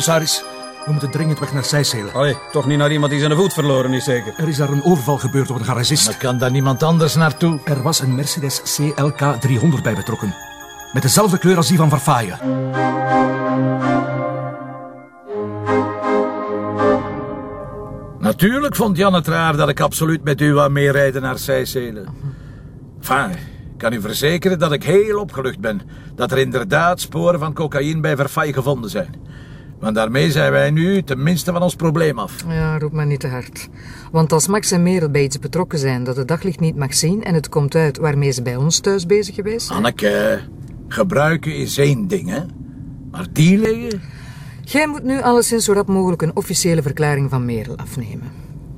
Commissaris, we moeten dringend weg naar Seysselen. Allee, toch niet naar iemand die zijn voet verloren is, zeker? Er is daar een overval gebeurd door een garagist. Maar kan daar niemand anders naartoe? Er was een Mercedes CLK 300 bij betrokken. Met dezelfde kleur als die van Verfaaien. Natuurlijk vond Jan het raar dat ik absoluut met u wou meerijden naar Seysselen. Enfin, ik kan u verzekeren dat ik heel opgelucht ben dat er inderdaad sporen van cocaïne bij Verfaaien gevonden zijn. Want daarmee zijn wij nu tenminste van ons probleem af. Ja, roep maar niet te hard. Want als Max en Merel bij iets betrokken zijn dat het daglicht niet mag zien en het komt uit waarmee ze bij ons thuis bezig geweest Anneke, gebruiken is één ding, hè? Maar dealen? Jij moet nu alleszins zo rap mogelijk een officiële verklaring van Merel afnemen.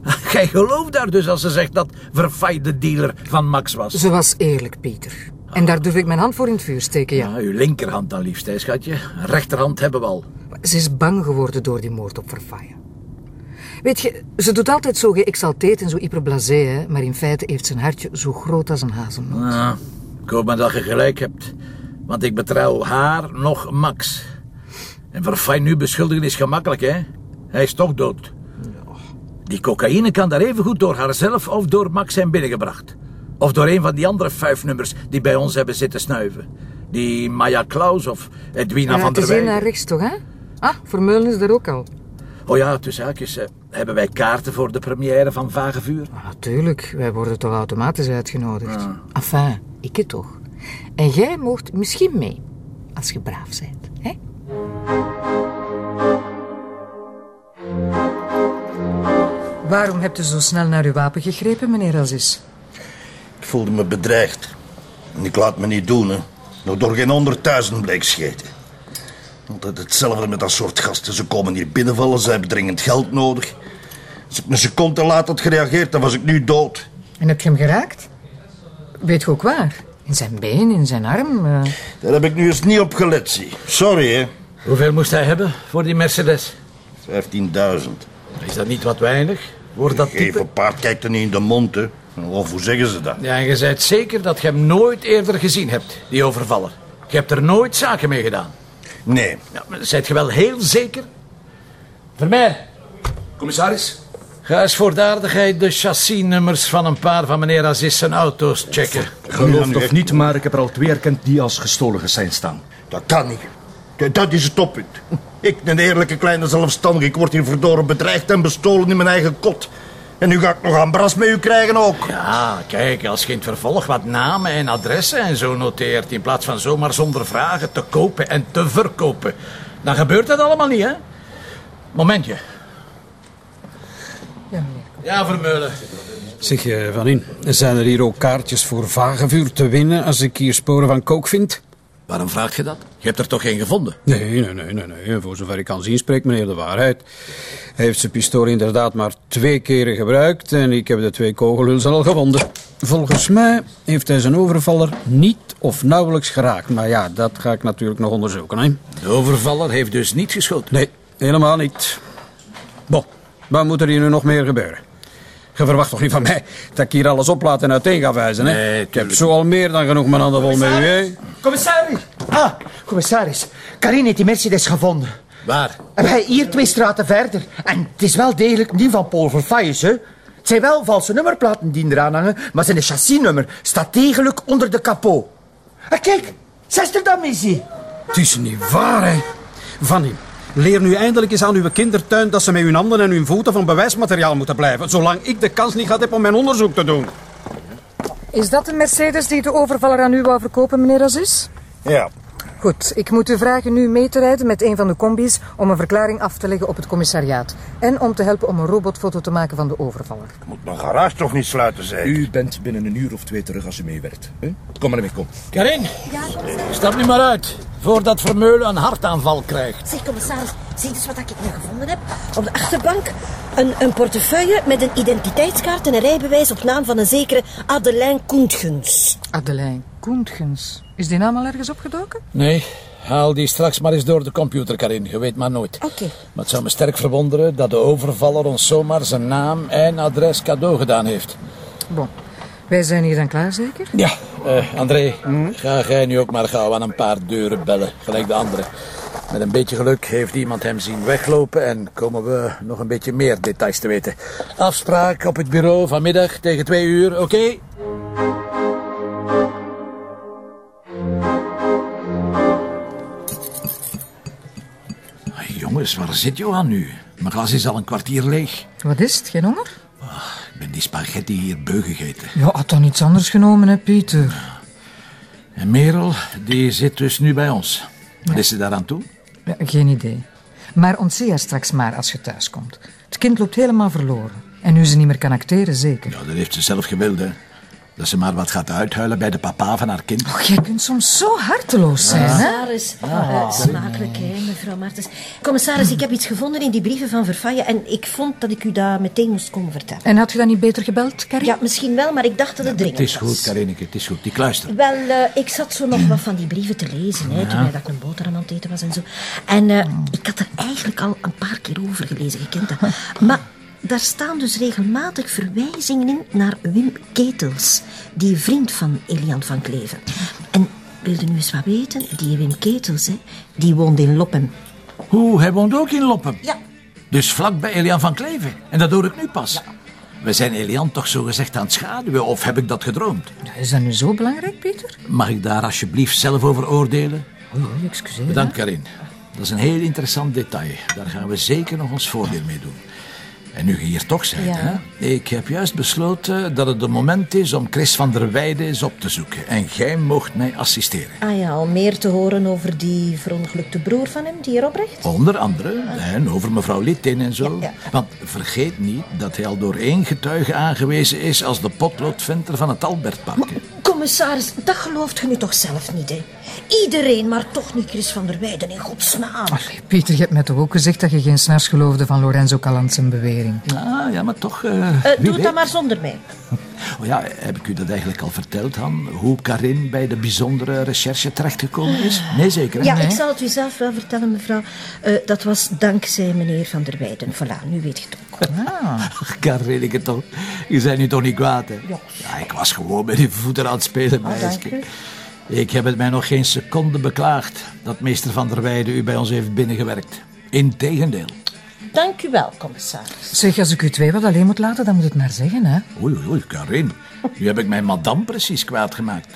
Gij gelooft daar dus als ze zegt dat Verfaai de dealer van Max was. Ze was eerlijk, Pieter. En daar durf ik mijn hand voor in het vuur steken, ja. Ja, uw linkerhand dan liefst, hè, schatje. Rechterhand hebben we al. Ze is bang geworden door die moord op Verfaaien. Weet je, ze doet altijd zo geëxalteerd en zo hyperblasé, hè, maar in feite heeft een hartje zo groot als een hazelnoot. Ja, ik hoop maar dat je gelijk hebt. Want ik betrouw haar nog Max. En Verfaai nu beschuldigen is gemakkelijk, hè? Hij is toch dood. Die cocaïne kan daar even goed door haarzelf of door Max zijn binnengebracht. Of door een van die andere vijfnummers die bij ons hebben zitten snuiven. Die Maya Klaus of Edwina Ja, van het der is één Weijden. naar rechts, toch, hè? Ah, Vermeulen is er ook al. Oh ja, tussen haakjes. eh, hebben wij kaarten voor de première van Vage Vuur? Maar natuurlijk, wij worden toch automatisch uitgenodigd. Enfin, ik het toch. En jij mocht misschien mee, als je braaf bent, hè? Waarom hebt u zo snel naar uw wapen gegrepen, meneer Aziz? Ik voelde me bedreigd. En ik laat me niet doen, hè. Nog door geen honderdduizend bleek scheten. Altijd hetzelfde met dat soort gasten. Ze komen hier binnenvallen, ze hebben dringend geld nodig. Als ik een seconde later had gereageerd, dan was ik nu dood. En heb je hem geraakt? Weet je ook waar? In zijn been, in zijn arm? eh. Daar heb ik nu eens niet op gelet, zie. Sorry, hè. Hoeveel moest hij hebben voor die Mercedes? 15.000. Is dat niet wat weinig? Voor dat type? Geef paard kijkt er niet in de mond, hè. Of hoe zeggen ze dat? Ja, en je bent zeker dat je hem nooit eerder gezien hebt, die overvaller. Je hebt er nooit zaken mee gedaan. Nee. Ja, maar zijt je wel heel zeker? Vermeer, Commissaris? ga eens voor de aardigheid de chassisnummers van een paar van meneer Aziz zijn auto's checken. Geloof het of niet, maar ik heb er al twee erkend die als gestolen geseind staan. Dat kan niet. Dat- Dat is het toppunt. Ik, een eerlijke kleine zelfstandige, ik word hier verdoren bedreigd en bestolen in mijn eigen kot. En nu ga ik nog aan bras met u krijgen ook. Ja, kijk, als je in het vervolg wat namen en adressen en zo noteert... in plaats van zomaar zonder vragen te kopen en te verkopen... dan gebeurt dat allemaal niet, hè? Momentje. Ja, meneer. Ja, Vermeulen. Zeg je, Van In, zijn er hier ook kaartjes voor vagevuur te winnen als ik hier sporen van kook vind? Waarom vraag je dat? Je hebt er toch geen gevonden? Nee, nee, nee, nee, nee. Voor zover ik kan zien spreekt meneer de waarheid. Hij heeft zijn pistool inderdaad maar twee keren gebruikt en ik heb de twee kogelhulzen al gevonden. Volgens mij heeft hij zijn overvaller niet of nauwelijks geraakt. Maar ja, dat ga ik natuurlijk nog onderzoeken. Hè? De overvaller heeft dus niet geschoten. Nee, helemaal niet. Bon, wat moet er hier nu nog meer gebeuren? Je verwacht toch niet van mij dat ik hier alles oplaat en uiteen ga wijzen, hè? Nee, ik heb zo al meer dan genoeg mijn handen vol met u, hè? Commissaris! Ah, commissaris. Karin heeft die Mercedes gevonden. Waar? En wij hier twee straten verder. En het is wel degelijk niet van Paul Verfailles, hè. Het zijn wel valse nummerplaten die eraan hangen, maar zijn chassisnummer staat degelijk onder de kapot. En kijk, Zesterdam is hij. Het is niet waar, hè? Vanny, leer nu eindelijk eens aan uw kindertuin dat ze met hun handen en hun voeten van bewijsmateriaal moeten blijven. Zolang ik de kans niet gehad heb om mijn onderzoek te doen. Is dat de Mercedes die de overvaller aan u wou verkopen, meneer Aziz? Ja. Goed, ik moet u vragen nu mee te rijden met een van de combi's om een verklaring af te leggen op het commissariaat. En om te helpen om een robotfoto te maken van de overvaller. Ik moet mijn garage toch niet sluiten, zeg. U bent binnen een uur of twee terug als u meewerkt. hè? Kom maar mee, kom. Karin, stap nu maar uit. Voordat Vermeulen een hartaanval krijgt. Zeg, commissaris, zie eens wat ik nu gevonden heb? Op de achterbank een, een portefeuille met een identiteitskaart en een rijbewijs op naam van een zekere Adelijn Koentgens. Adelijn Koentgens. Is die naam al ergens opgedoken? Nee, haal die straks maar eens door de computer, Karin. Je weet maar nooit. Oké. Maar het zou me sterk verwonderen dat de overvaller ons zomaar zijn naam en adres cadeau gedaan heeft. Bon. Wij zijn hier dan klaar, zeker? Ja, eh, André, ga jij nu ook maar gauw aan een paar deuren bellen, gelijk de anderen. Met een beetje geluk heeft iemand hem zien weglopen en komen we nog een beetje meer details te weten. Afspraak op het bureau vanmiddag tegen twee uur, oké? Jongens, waar zit Johan nu? Mijn glas is al een kwartier leeg. Wat is het, geen honger? Die spaghetti hier beu gegeten. Ja, had dan iets anders genomen, hè, Pieter? En Merel, die zit dus nu bij ons. Wat is ze daaraan toe? Ja, geen idee. Maar ontzie haar straks maar als je thuis komt. Het kind loopt helemaal verloren. En nu ze niet meer kan acteren, zeker. Ja, dat heeft ze zelf gewild, hè. Dat ze maar wat gaat uithuilen bij de papa van haar kind. Och, jij kunt soms zo harteloos zijn, hè? Commissaris, eh, smakelijk, hè, mevrouw Martens. Commissaris, ik heb iets gevonden in die brieven van Verfaye en ik vond dat ik u dat meteen moest komen vertellen. En had je dan niet beter gebeld, Carrie? Ja, misschien wel, maar ik dacht dat het dringend Het is was. goed, Karineke, het is goed. Die kluister. Wel, eh, ik zat zo nog wat van die brieven te lezen, hè, toen hij dat ik een boterham aan het eten was en zo. En eh, ik had er eigenlijk al een paar keer over gelezen, je kent dat. Maar daar staan dus regelmatig verwijzingen in naar Wim Ketels, die vriend van Elian van Kleven. En wilde nu eens wat weten, die Wim Ketels, hè, die woont in Loppem. Hoe, hij woont ook in Loppen. Ja. Dus vlak bij Elian van Kleven. En dat hoor ik nu pas. We zijn Elian toch zo gezegd aan het schaduwen, of heb ik dat gedroomd? Is dat nu zo belangrijk, Pieter? Mag ik daar alsjeblieft zelf over oordelen? Oei, oei, excuseer. Bedankt, Karin. Dat is een heel interessant detail. Daar gaan we zeker nog ons voordeel mee doen. En nu je hier toch Ja. hè? Ik heb juist besloten dat het het moment is om Chris van der Weijden eens op te zoeken. En jij mocht mij assisteren. Ah ja, al meer te horen over die verongelukte broer van hem, die erop recht? Onder andere, en over mevrouw Littin en zo. Ja, ja. Want vergeet niet dat hij al door één getuige aangewezen is als de potloodventer van het Albertpark. Commissaris, dat gelooft je nu toch zelf niet, hè? Iedereen, maar toch niet Chris van der Weijden, in godsnaam. Allee, Pieter, je hebt mij toch ook gezegd dat je geen snars geloofde van Lorenzo Calant zijn bewering? Ah, ja, maar toch... eh, Eh, doe het weet. dan maar zonder mij. Oh ja, heb ik u dat eigenlijk al verteld, Han? Hoe Karin bij de bijzondere recherche terechtgekomen is? Nee, zeker, hè? Ja, ik zal het u zelf wel vertellen, mevrouw. Eh, dat was dankzij meneer van der Weijden. Voilà, nu weet je het ook. Ach, Karineke toch. Je bent nu toch niet kwaad, hè? Ja. ik was gewoon met die voeten aan het spelen, meisje. Ik heb het mij nog geen seconde beklaagd dat meester van der Weijden u bij ons heeft binnengewerkt. Integendeel. Dank u wel, commissaris. Zeg, als ik u twee wat alleen moet laten, dan moet het maar zeggen, hè? Oei, oei, oei, Karin. Nu heb ik mijn madame precies kwaad gemaakt.